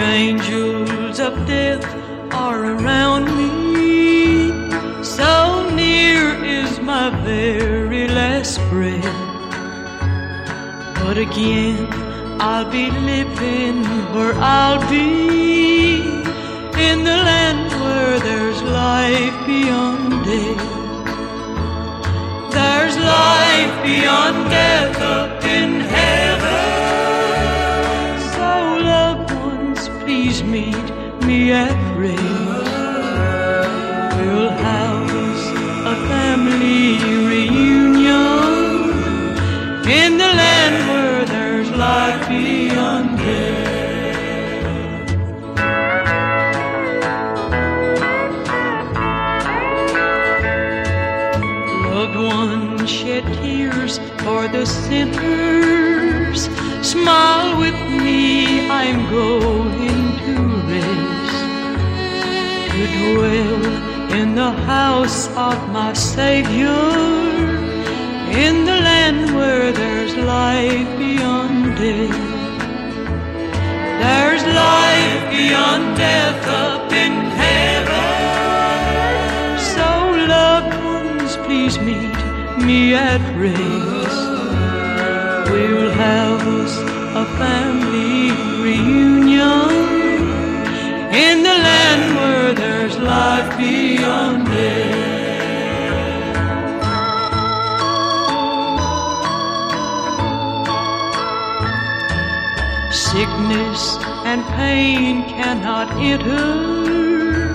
angels of death are around me. So near is my very last breath. But again, I'll be living where I'll be in the land where there's life beyond death. There's life beyond death shed tears for the sinners. Smile with me, I'm going to rest. To dwell in the house of my Savior. In the land where there's life beyond death. There's life beyond death up in heaven. So, loved ones, please meet me at rest. We'll have us a family Sickness and pain cannot enter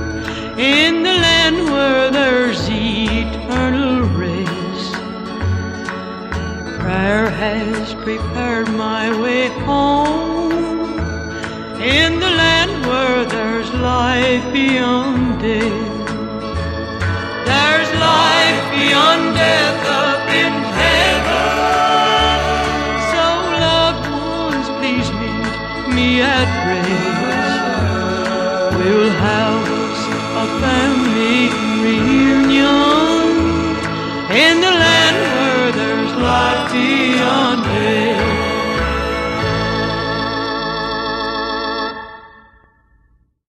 in the land where there's eternal rest. Prayer has prepared my way home in the land where there's life beyond death. that. We'll have a family reunion in the land where there's life beyond death.